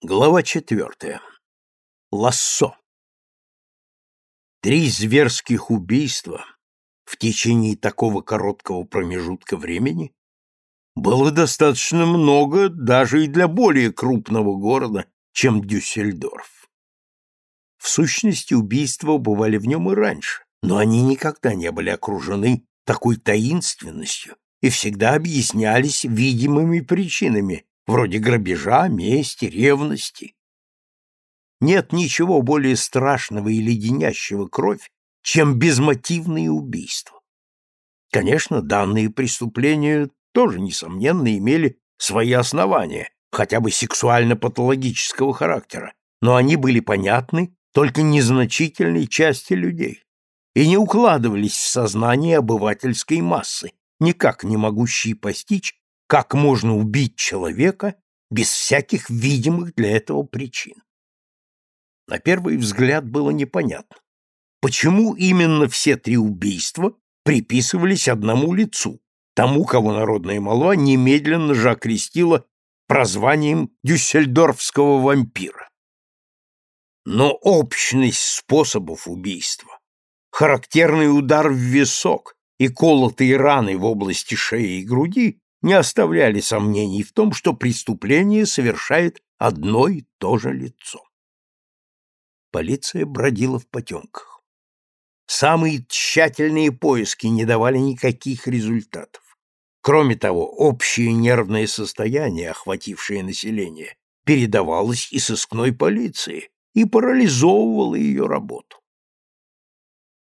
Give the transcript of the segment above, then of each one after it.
Глава четвертая. Лассо. Три зверских убийства в течение такого короткого промежутка времени было достаточно много даже и для более крупного города, чем Дюссельдорф. В сущности, убийства бывали в нем и раньше, но они никогда не были окружены такой таинственностью и всегда объяснялись видимыми причинами, вроде грабежа, мести, ревности. Нет ничего более страшного и леденящего кровь, чем безмотивные убийства. Конечно, данные преступления тоже, несомненно, имели свои основания, хотя бы сексуально-патологического характера, но они были понятны только незначительной части людей и не укладывались в сознание обывательской массы, никак не могущей постичь как можно убить человека без всяких видимых для этого причин. На первый взгляд было непонятно, почему именно все три убийства приписывались одному лицу, тому, кого народная молва немедленно же окрестила прозванием дюссельдорфского вампира. Но общность способов убийства, характерный удар в висок и колотые раны в области шеи и груди не оставляли сомнений в том, что преступление совершает одно и то же лицо. Полиция бродила в потемках. Самые тщательные поиски не давали никаких результатов. Кроме того, общее нервное состояние, охватившее население, передавалось и сыскной полиции и парализовывало ее работу.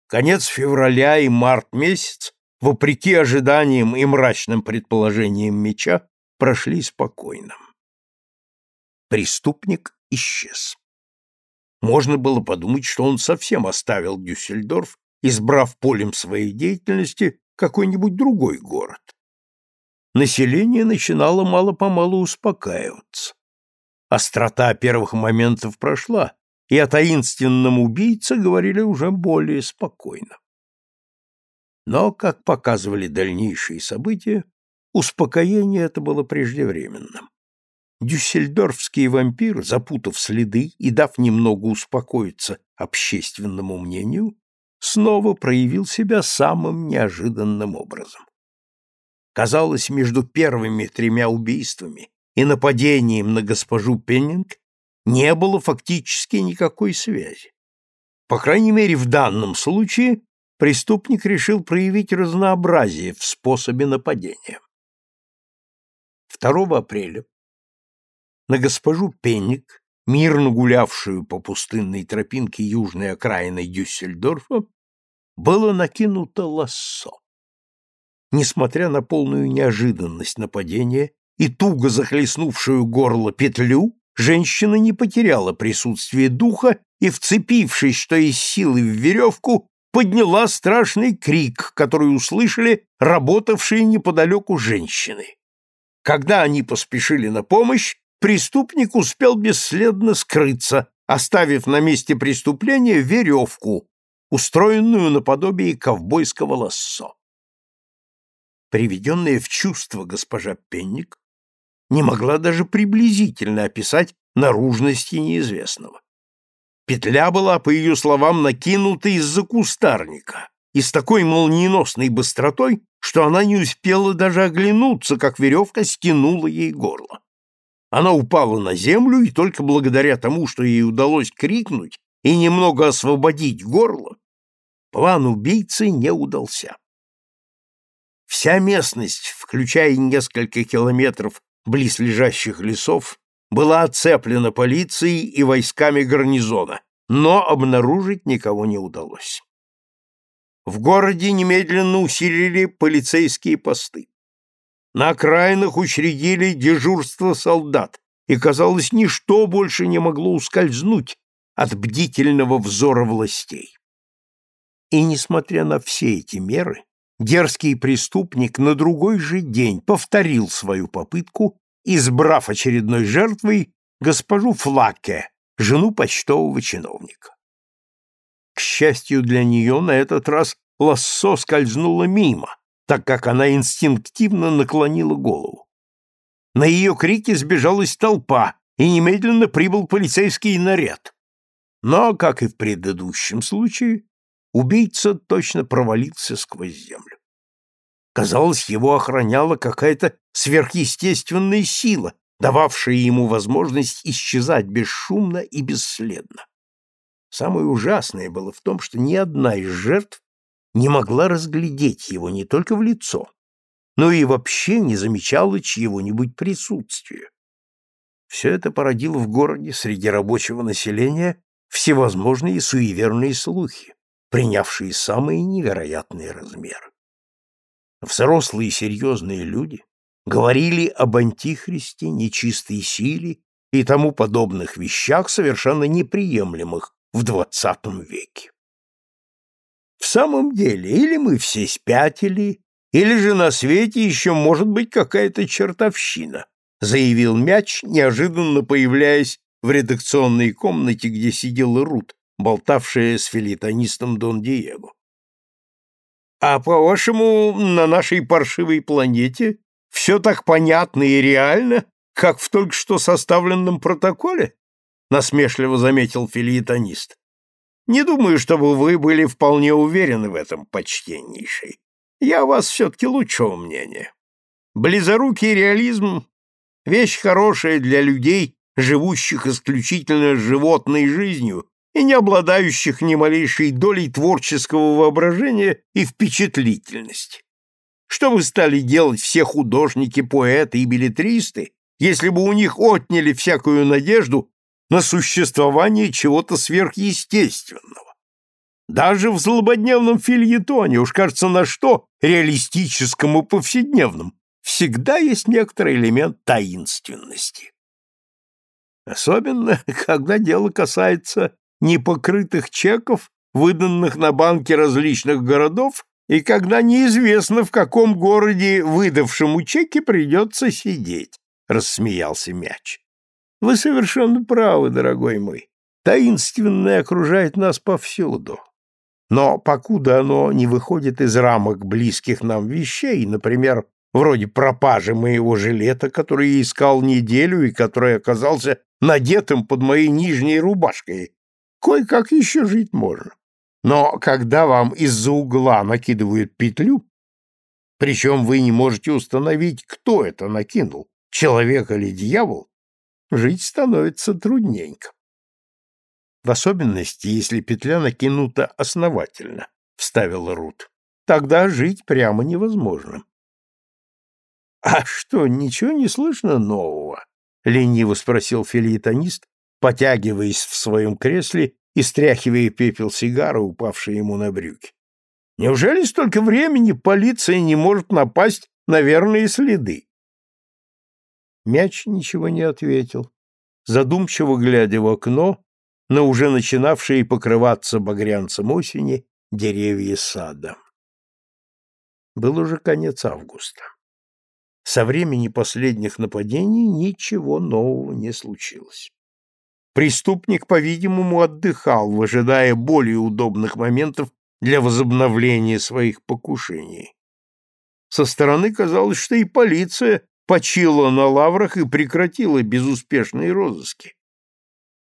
Конец февраля и март месяц вопреки ожиданиям и мрачным предположениям меча, прошли спокойно. Преступник исчез. Можно было подумать, что он совсем оставил Дюссельдорф, избрав полем своей деятельности какой-нибудь другой город. Население начинало мало-помалу успокаиваться. Острота первых моментов прошла, и о таинственном убийце говорили уже более спокойно. Но, как показывали дальнейшие события, успокоение это было преждевременным. Дюссельдорфский вампир, запутав следы и дав немного успокоиться общественному мнению, снова проявил себя самым неожиданным образом. Казалось, между первыми тремя убийствами и нападением на госпожу Пеннинг не было фактически никакой связи. По крайней мере, в данном случае преступник решил проявить разнообразие в способе нападения. 2 апреля на госпожу Пенник, мирно гулявшую по пустынной тропинке южной окраины Дюссельдорфа, было накинуто лассо. Несмотря на полную неожиданность нападения и туго захлестнувшую горло петлю, женщина не потеряла присутствие духа и, вцепившись, что из силы в веревку, подняла страшный крик, который услышали работавшие неподалеку женщины. Когда они поспешили на помощь, преступник успел бесследно скрыться, оставив на месте преступления веревку, устроенную наподобие ковбойского лассо. Приведенная в чувство госпожа Пенник не могла даже приблизительно описать наружности неизвестного. Петля была, по ее словам, накинута из-за кустарника и с такой молниеносной быстротой, что она не успела даже оглянуться, как веревка стянула ей горло. Она упала на землю, и только благодаря тому, что ей удалось крикнуть и немного освободить горло, план убийцы не удался. Вся местность, включая несколько километров близлежащих лесов, была оцеплена полицией и войсками гарнизона, но обнаружить никого не удалось. В городе немедленно усилили полицейские посты. На окраинах учредили дежурство солдат, и, казалось, ничто больше не могло ускользнуть от бдительного взора властей. И, несмотря на все эти меры, дерзкий преступник на другой же день повторил свою попытку избрав очередной жертвой госпожу Флаке, жену почтового чиновника. К счастью для нее, на этот раз лассо скользнуло мимо, так как она инстинктивно наклонила голову. На ее крики сбежалась толпа, и немедленно прибыл полицейский наряд. Но, как и в предыдущем случае, убийца точно провалился сквозь землю. Казалось, его охраняла какая-то сверхъестественная сила, дававшая ему возможность исчезать бесшумно и бесследно. Самое ужасное было в том, что ни одна из жертв не могла разглядеть его не только в лицо, но и вообще не замечала чьего-нибудь присутствия. Все это породило в городе среди рабочего населения всевозможные суеверные слухи, принявшие самые невероятные размеры. Взрослые серьезные люди говорили об антихристе, нечистой силе и тому подобных вещах, совершенно неприемлемых в двадцатом веке. В самом деле, или мы все спятили, или же на свете еще может быть какая-то чертовщина, заявил мяч, неожиданно появляясь в редакционной комнате, где сидела Рут, болтавшая с филитонистом Дон Диего. А по-вашему, на нашей паршивой планете все так понятно и реально, как в только что составленном протоколе? Насмешливо заметил филитонист. Не думаю, чтобы вы были вполне уверены в этом, почтеннейший. Я о вас все-таки лучшего мнения. Близорукий реализм — вещь хорошая для людей, живущих исключительно животной жизнью и не обладающих ни малейшей долей творческого воображения и впечатлительности. Что бы стали делать все художники, поэты и билетристы, если бы у них отняли всякую надежду на существование чего-то сверхъестественного? Даже в злободневном фильетоне, уж кажется, на что, реалистическом и повседневном, всегда есть некоторый элемент таинственности. Особенно, когда дело касается непокрытых чеков, выданных на банки различных городов, и когда неизвестно, в каком городе выдавшему чеки придется сидеть, — рассмеялся мяч. — Вы совершенно правы, дорогой мой. Таинственное окружает нас повсюду. Но покуда оно не выходит из рамок близких нам вещей, например, вроде пропажи моего жилета, который я искал неделю и который оказался надетым под моей нижней рубашкой, кое-как еще жить можно. Но когда вам из-за угла накидывают петлю, причем вы не можете установить, кто это накинул, человек или дьявол, жить становится трудненько. В особенности, если петля накинута основательно, — вставила Рут. Тогда жить прямо невозможно. — А что, ничего не слышно нового? — лениво спросил филитонист, потягиваясь в своем кресле и стряхивая пепел сигары, упавший ему на брюки. Неужели столько времени полиция не может напасть на верные следы? Мяч ничего не ответил. Задумчиво глядя в окно на уже начинавшие покрываться багрянцем осени деревья сада. Был уже конец августа. Со времени последних нападений ничего нового не случилось. Преступник, по-видимому, отдыхал, выжидая более удобных моментов для возобновления своих покушений. Со стороны казалось, что и полиция почила на лаврах и прекратила безуспешные розыски.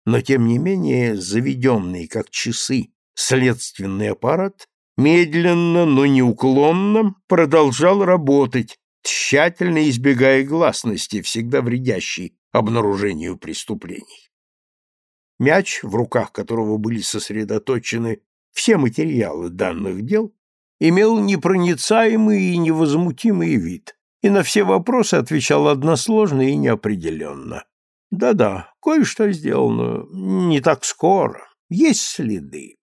Но, тем не менее, заведенный, как часы, следственный аппарат медленно, но неуклонно продолжал работать, тщательно избегая гласности, всегда вредящей обнаружению преступлений. Мяч, в руках которого были сосредоточены все материалы данных дел, имел непроницаемый и невозмутимый вид и на все вопросы отвечал односложно и неопределенно. Да-да, кое-что сделано не так скоро, есть следы.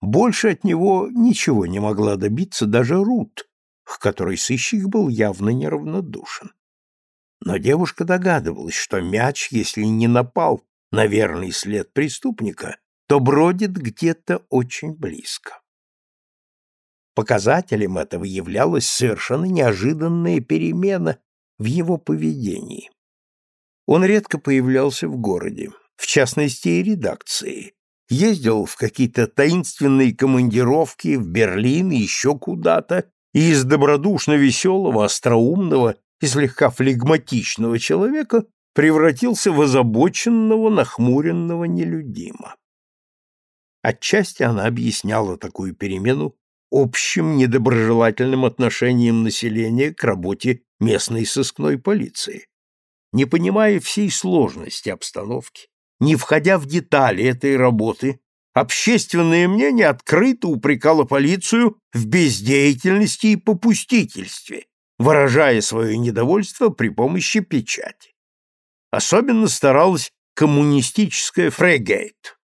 Больше от него ничего не могла добиться даже Рут, к которой сыщик был явно неравнодушен. Но девушка догадывалась, что мяч, если не напал на верный след преступника, то бродит где-то очень близко. Показателем этого являлась совершенно неожиданная перемена в его поведении. Он редко появлялся в городе, в частности и редакции, ездил в какие-то таинственные командировки в Берлин и еще куда-то, и из добродушно веселого, остроумного и слегка флегматичного человека превратился в озабоченного, нахмуренного нелюдима. Отчасти она объясняла такую перемену общим недоброжелательным отношением населения к работе местной сыскной полиции. Не понимая всей сложности обстановки, не входя в детали этой работы, общественное мнение открыто упрекало полицию в бездеятельности и попустительстве, выражая свое недовольство при помощи печати. Особенно старалась коммунистическая Фрегейт,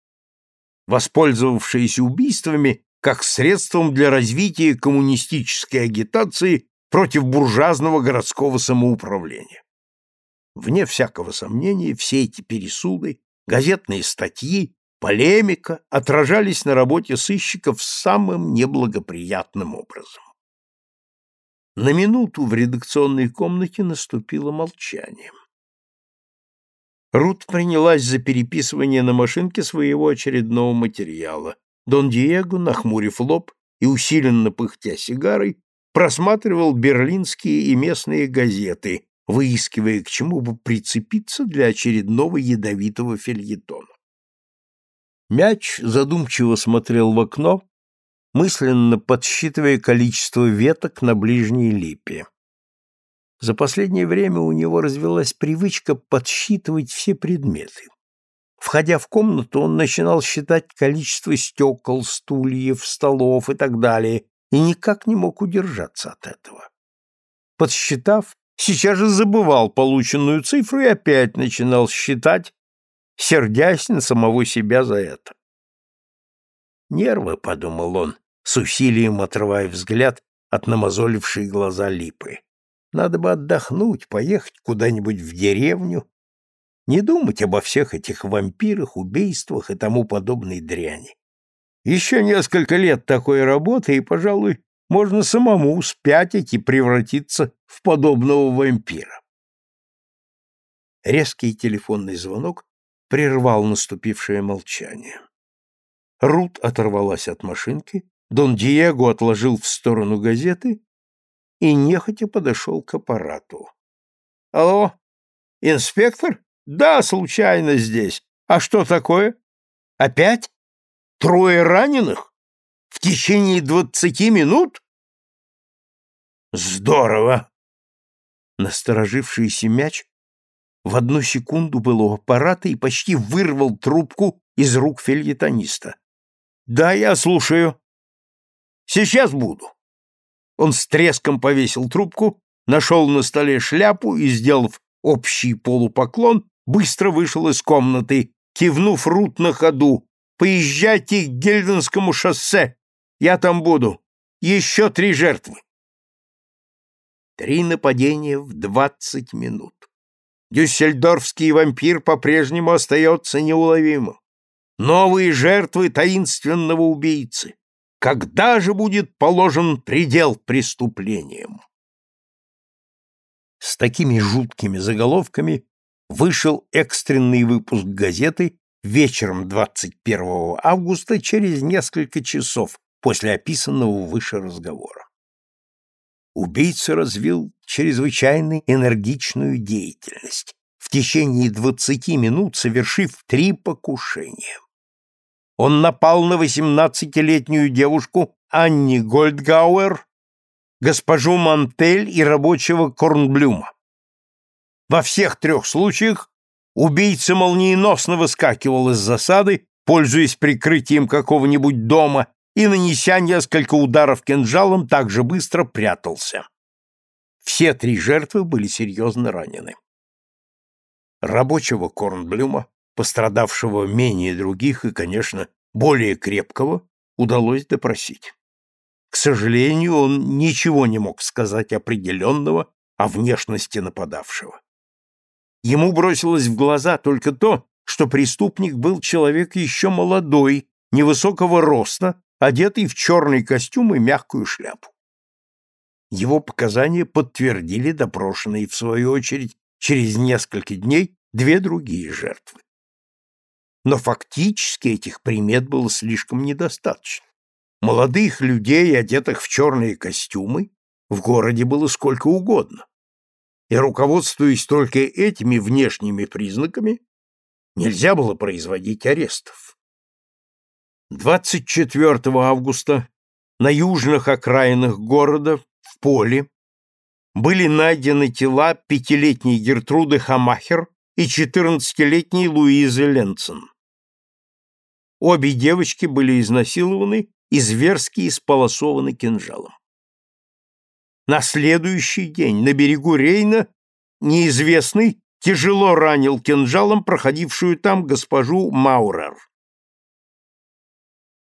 воспользовавшаяся убийствами как средством для развития коммунистической агитации против буржуазного городского самоуправления. Вне всякого сомнения, все эти пересуды, газетные статьи, полемика отражались на работе сыщиков самым неблагоприятным образом. На минуту в редакционной комнате наступило молчание. Рут принялась за переписывание на машинке своего очередного материала. Дон Диего, нахмурив лоб и усиленно пыхтя сигарой, просматривал берлинские и местные газеты, выискивая, к чему бы прицепиться для очередного ядовитого фельетона. Мяч задумчиво смотрел в окно, мысленно подсчитывая количество веток на ближней липе. За последнее время у него развелась привычка подсчитывать все предметы. Входя в комнату, он начинал считать количество стекол, стульев, столов и так далее, и никак не мог удержаться от этого. Подсчитав, сейчас же забывал полученную цифру и опять начинал считать, сердясь на самого себя за это. «Нервы», — подумал он, с усилием отрывая взгляд от намазолившей глаза липы. «Надо бы отдохнуть, поехать куда-нибудь в деревню, не думать обо всех этих вампирах, убийствах и тому подобной дряни. Еще несколько лет такой работы, и, пожалуй, можно самому спятить и превратиться в подобного вампира. Резкий телефонный звонок прервал наступившее молчание. Рут оторвалась от машинки, Дон Диего отложил в сторону газеты и нехотя подошел к аппарату. — Алло, инспектор? Да, случайно здесь. А что такое? Опять? Трое раненых? В течение двадцати минут? Здорово! Насторожившийся мяч в одну секунду был у аппарата и почти вырвал трубку из рук фельетониста. «Да, я слушаю. Сейчас буду». Он с треском повесил трубку, нашел на столе шляпу и, сделав общий полупоклон, быстро вышел из комнаты, кивнув Рут на ходу. «Поезжайте к Гельденскому шоссе. Я там буду. Еще три жертвы». Три нападения в двадцать минут. Дюссельдорфский вампир по-прежнему остается неуловимым. Новые жертвы таинственного убийцы. Когда же будет положен предел преступлениям? С такими жуткими заголовками вышел экстренный выпуск газеты вечером 21 августа через несколько часов после описанного выше разговора. Убийца развил чрезвычайно энергичную деятельность, в течение 20 минут совершив три покушения. Он напал на 18-летнюю девушку Анни Гольдгауэр, госпожу Мантель и рабочего Корнблюма. Во всех трех случаях убийца молниеносно выскакивал из засады, пользуясь прикрытием какого-нибудь дома, и, нанеся несколько ударов кинжалом, также быстро прятался. Все три жертвы были серьезно ранены. Рабочего Корнблюма, пострадавшего менее других и, конечно, более крепкого, удалось допросить. К сожалению, он ничего не мог сказать определенного о внешности нападавшего. Ему бросилось в глаза только то, что преступник был человек еще молодой, невысокого роста, одетый в черный костюм и мягкую шляпу. Его показания подтвердили допрошенные, в свою очередь, через несколько дней две другие жертвы. Но фактически этих примет было слишком недостаточно. Молодых людей, одетых в черные костюмы, в городе было сколько угодно. и, руководствуясь только этими внешними признаками, нельзя было производить арестов. 24 августа на южных окраинах города, в поле, были найдены тела пятилетней Гертруды Хамахер и четырнадцатилетней Луизы Ленцен. Обе девочки были изнасилованы и зверски исполосованы кинжалом. На следующий день на берегу Рейна неизвестный тяжело ранил кинжалом проходившую там госпожу Маурер.